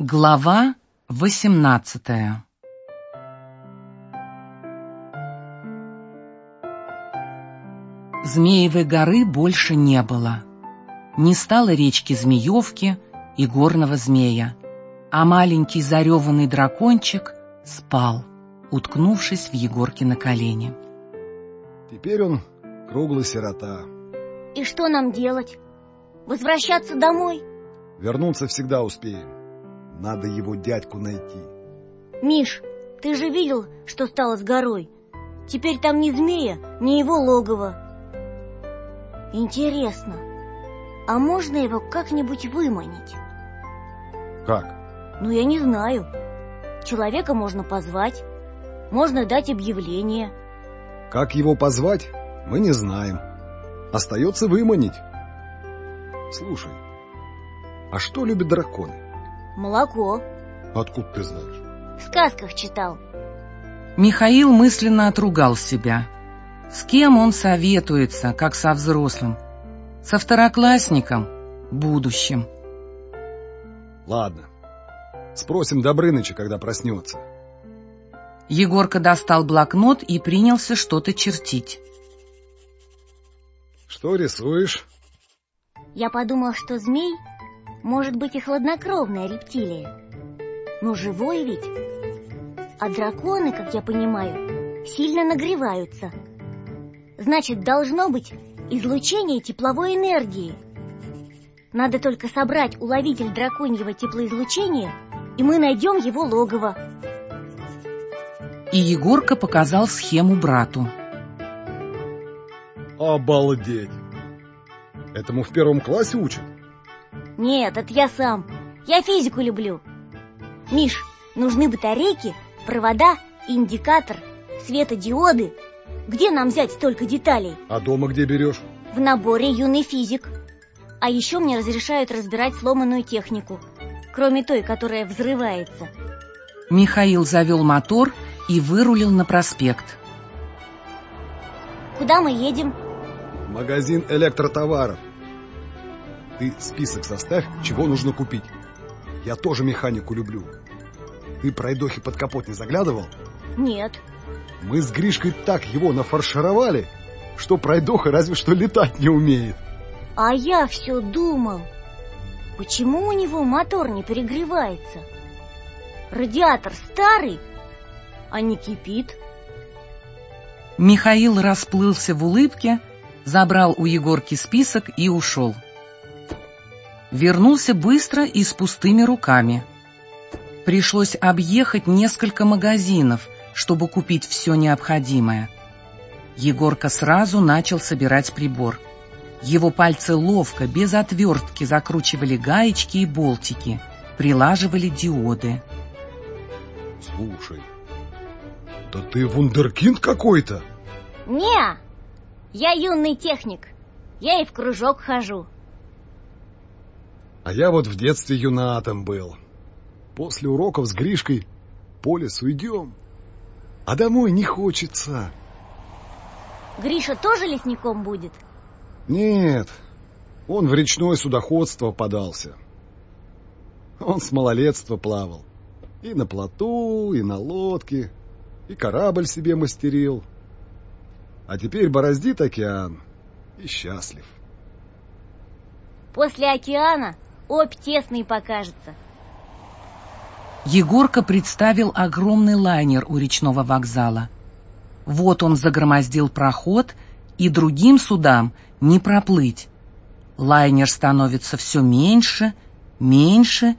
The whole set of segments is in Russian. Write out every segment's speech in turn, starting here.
Глава восемнадцатая Змеевой горы больше не было. Не стало речки Змеевки и горного змея, а маленький зареванный дракончик спал, уткнувшись в Егорке на колени. Теперь он круглый сирота. И что нам делать? Возвращаться домой? Вернуться всегда успеем. Надо его дядьку найти. Миш, ты же видел, что стало с горой? Теперь там ни змея, ни его логово. Интересно, а можно его как-нибудь выманить? Как? Ну, я не знаю. Человека можно позвать, можно дать объявление. Как его позвать, мы не знаем. Остается выманить. Слушай, а что любят драконы? Молоко. Откуда ты знаешь? В сказках читал. Михаил мысленно отругал себя. С кем он советуется, как со взрослым? Со второклассником, будущим. Ладно, спросим Добрыныча, когда проснется. Егорка достал блокнот и принялся что-то чертить. Что рисуешь? Я подумал, что змей может быть и хладнокровная рептилия. Но живой ведь. А драконы, как я понимаю, сильно нагреваются. Значит, должно быть излучение тепловой энергии. Надо только собрать уловитель драконьего теплоизлучения, и мы найдем его логово. И Егорка показал схему брату. Обалдеть! Этому в первом классе учат? Нет, это я сам. Я физику люблю. Миш, нужны батарейки, провода, индикатор, светодиоды. Где нам взять столько деталей? А дома где берешь? В наборе юный физик. А еще мне разрешают разбирать сломанную технику, кроме той, которая взрывается. Михаил завел мотор и вырулил на проспект. Куда мы едем? Магазин электротоваров. Ты список составь, чего нужно купить. Я тоже механику люблю. Ты пройдохи под капот не заглядывал? Нет. Мы с Гришкой так его нафаршировали, что пройдоха разве что летать не умеет. А я все думал, почему у него мотор не перегревается? Радиатор старый, а не кипит. Михаил расплылся в улыбке, забрал у Егорки список и ушел. Вернулся быстро и с пустыми руками. Пришлось объехать несколько магазинов, чтобы купить все необходимое. Егорка сразу начал собирать прибор. Его пальцы ловко, без отвертки, закручивали гаечки и болтики, прилаживали диоды. Слушай, да ты вундеркинд какой-то! Не, я юный техник. Я и в кружок хожу. А я вот в детстве юнатом был. После уроков с Гришкой по лесу идем. А домой не хочется. Гриша тоже лесником будет? Нет, он в речное судоходство подался. Он с малолетства плавал. И на плоту, и на лодке, и корабль себе мастерил. А теперь бороздит океан и счастлив. После океана опь тесный покажется. Егорка представил огромный лайнер у речного вокзала. Вот он загромоздил проход, и другим судам не проплыть. Лайнер становится все меньше, меньше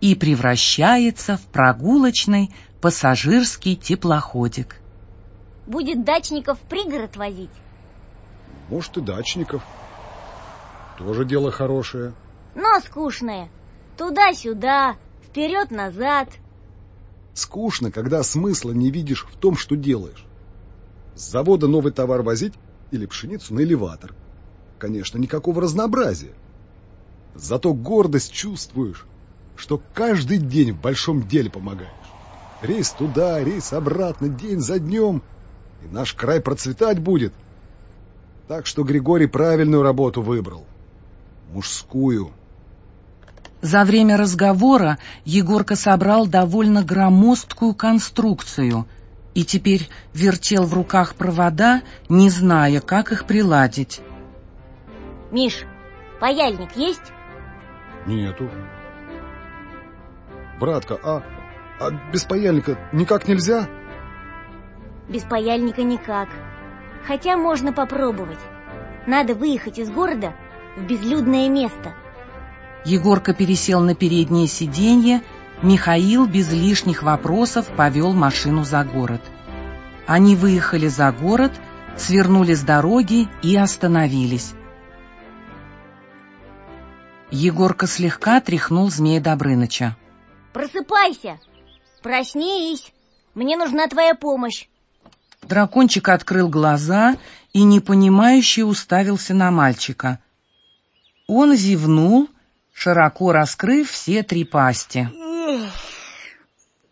и превращается в прогулочный пассажирский теплоходик. Будет дачников в пригород возить? Может, и дачников. Тоже дело хорошее. Но скучное. Туда-сюда, вперед-назад. Скучно, когда смысла не видишь в том, что делаешь. С завода новый товар возить или пшеницу на элеватор. Конечно, никакого разнообразия. Зато гордость чувствуешь, что каждый день в большом деле помогаешь. Рейс туда, рейс обратно, день за днем. И наш край процветать будет. Так что Григорий правильную работу выбрал. Мужскую. За время разговора Егорка собрал довольно громоздкую конструкцию и теперь вертел в руках провода, не зная, как их приладить. Миш, паяльник есть? Нету. Братка, а, а без паяльника никак нельзя? Без паяльника никак. Хотя можно попробовать. Надо выехать из города в безлюдное место. Егорка пересел на переднее сиденье, Михаил без лишних вопросов повел машину за город. Они выехали за город, свернули с дороги и остановились. Егорка слегка тряхнул змея Добрыныча. Просыпайся! Проснись! Мне нужна твоя помощь. Дракончик открыл глаза и непонимающе уставился на мальчика. Он зевнул, широко раскрыв все три пасти.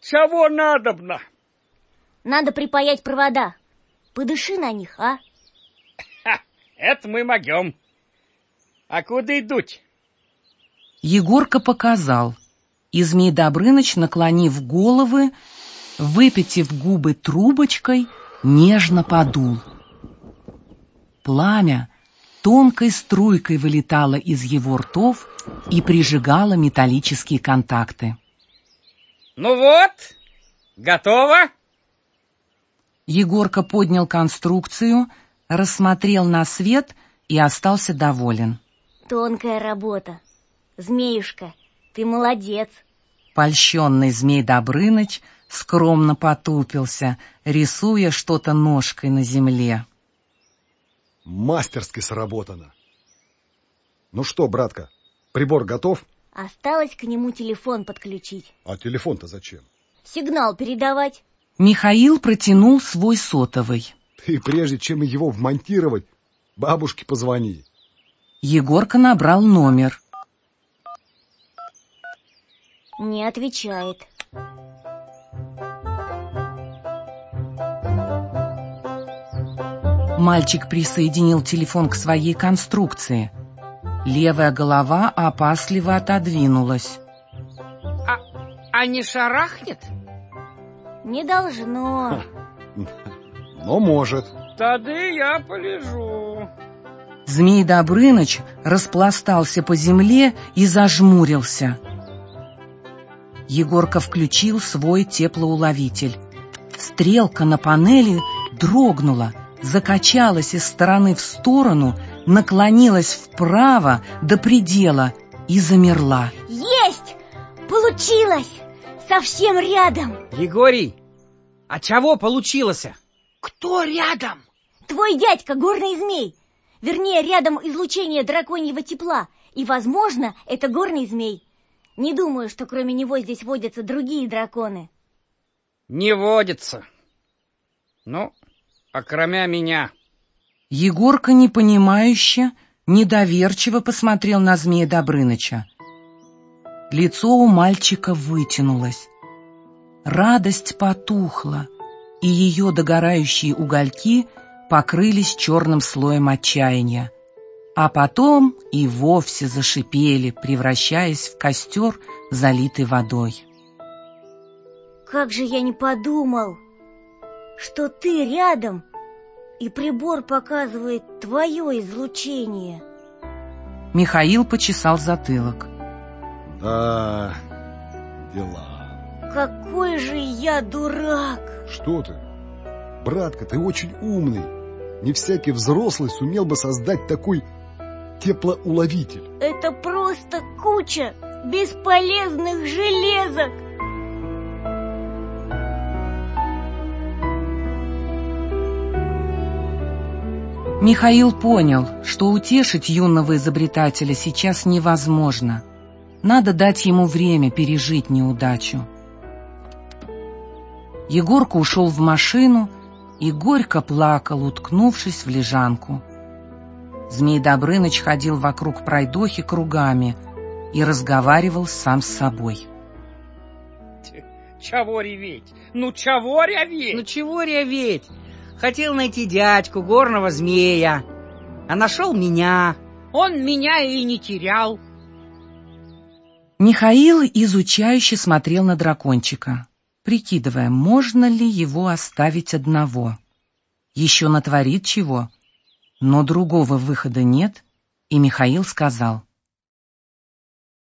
Чего надобно? Надо припаять провода. Подыши на них, а? Ха, это мы могем. А куда идут? Егорка показал. И Змей Добрыныч, наклонив головы, выпитив губы трубочкой, нежно подул. Пламя тонкой струйкой вылетало из его ртов и прижигало металлические контакты. Ну вот, готово? Егорка поднял конструкцию, рассмотрел на свет и остался доволен. Тонкая работа. Змеюшка, ты молодец. Польщенный змей Добрыныч скромно потупился, рисуя что-то ножкой на земле. Мастерски сработано. Ну что, братка, прибор готов? Осталось к нему телефон подключить. А телефон-то зачем? Сигнал передавать. Михаил протянул свой сотовый. Ты прежде чем его вмонтировать, бабушке позвони. Егорка набрал номер. Не отвечает. Мальчик присоединил телефон к своей конструкции. Левая голова опасливо отодвинулась. А, а не шарахнет? Не должно. Но может. Тогда я полежу. Змей Добрыныч распластался по земле и зажмурился. Егорка включил свой теплоуловитель. Стрелка на панели дрогнула, закачалась из стороны в сторону, наклонилась вправо до предела и замерла. Есть! Получилось! Совсем рядом! Егорий, а чего получилось? Кто рядом? Твой дядька, горный змей. Вернее, рядом излучение драконьего тепла. И, возможно, это горный змей. Не думаю, что кроме него здесь водятся другие драконы. Не водится. Ну, а кроме меня. Егорка непонимающе, недоверчиво посмотрел на змея Добрыныча. Лицо у мальчика вытянулось. Радость потухла, и ее догорающие угольки покрылись черным слоем отчаяния. А потом и вовсе зашипели, превращаясь в костер, залитый водой. Как же я не подумал, что ты рядом, и прибор показывает твое излучение. Михаил почесал затылок. Да, дела. Какой же я дурак! Что ты? Братка, ты очень умный. Не всякий взрослый сумел бы создать такой теплоуловитель. Это просто куча бесполезных железок. Михаил понял, что утешить юного изобретателя сейчас невозможно. Надо дать ему время пережить неудачу. Егорка ушел в машину и горько плакал, уткнувшись в лежанку. Змей Добрыныч ходил вокруг пройдохи кругами и разговаривал сам с собой. Чего реветь? Ну чего реветь? Ну чего реветь? Хотел найти дядьку, горного змея, а нашел меня. Он меня и не терял. Михаил изучающе смотрел на дракончика, прикидывая, можно ли его оставить одного. Еще натворит чего, но другого выхода нет, и Михаил сказал.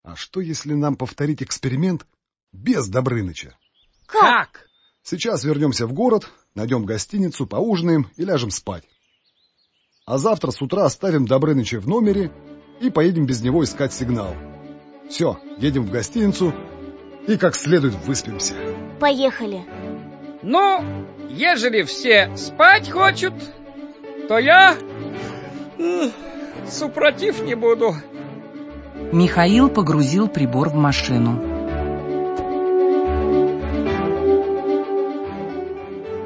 А что, если нам повторить эксперимент без Добрыныча? Как? Сейчас вернемся в город, найдем гостиницу, поужинаем и ляжем спать. А завтра с утра оставим Добрыныча в номере и поедем без него искать сигнал. Все, едем в гостиницу и как следует выспимся. Поехали. Ну, ежели все спать хочут, то я супротив не буду. Михаил погрузил прибор в машину.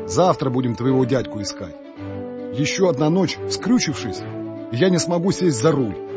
Завтра будем твоего дядьку искать. Еще одна ночь, скрючившись, я не смогу сесть за руль.